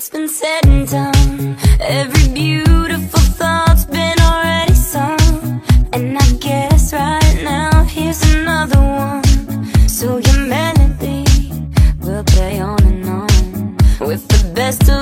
It's been said and done. Every beautiful thought's been already sung. And I guess right now, here's another one. So your melody will play on and on. With the best of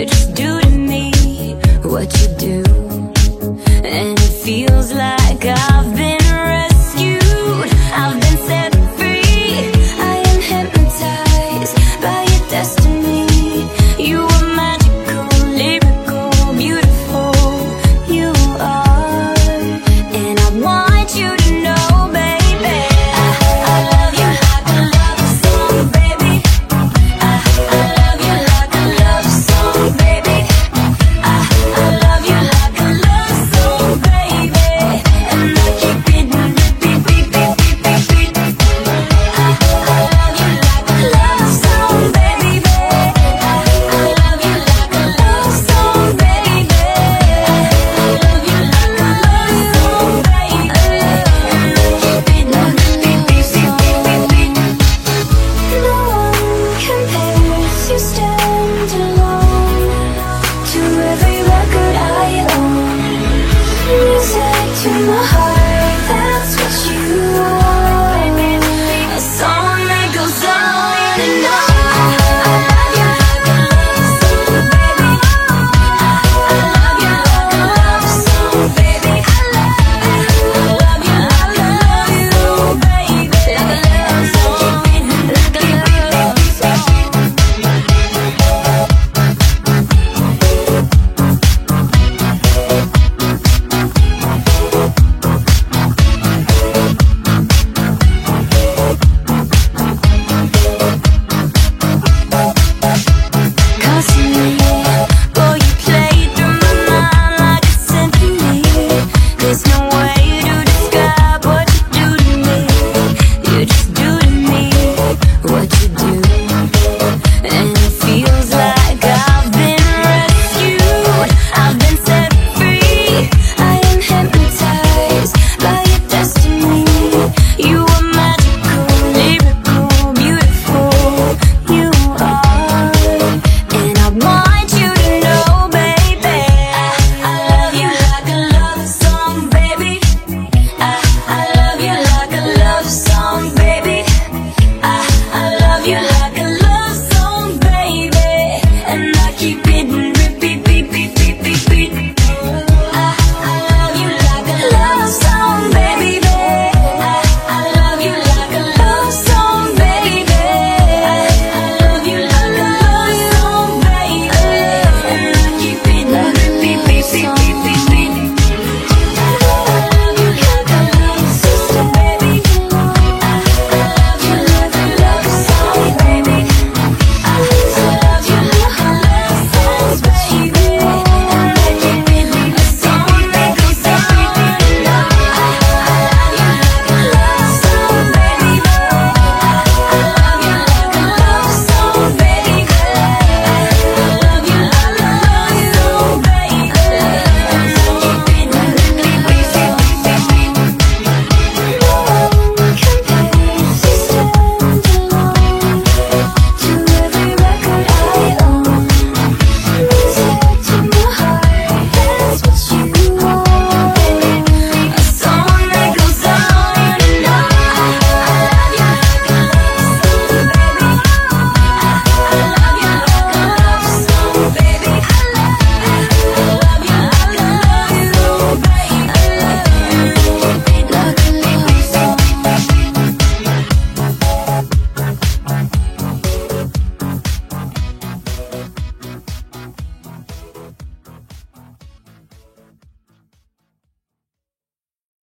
you just do.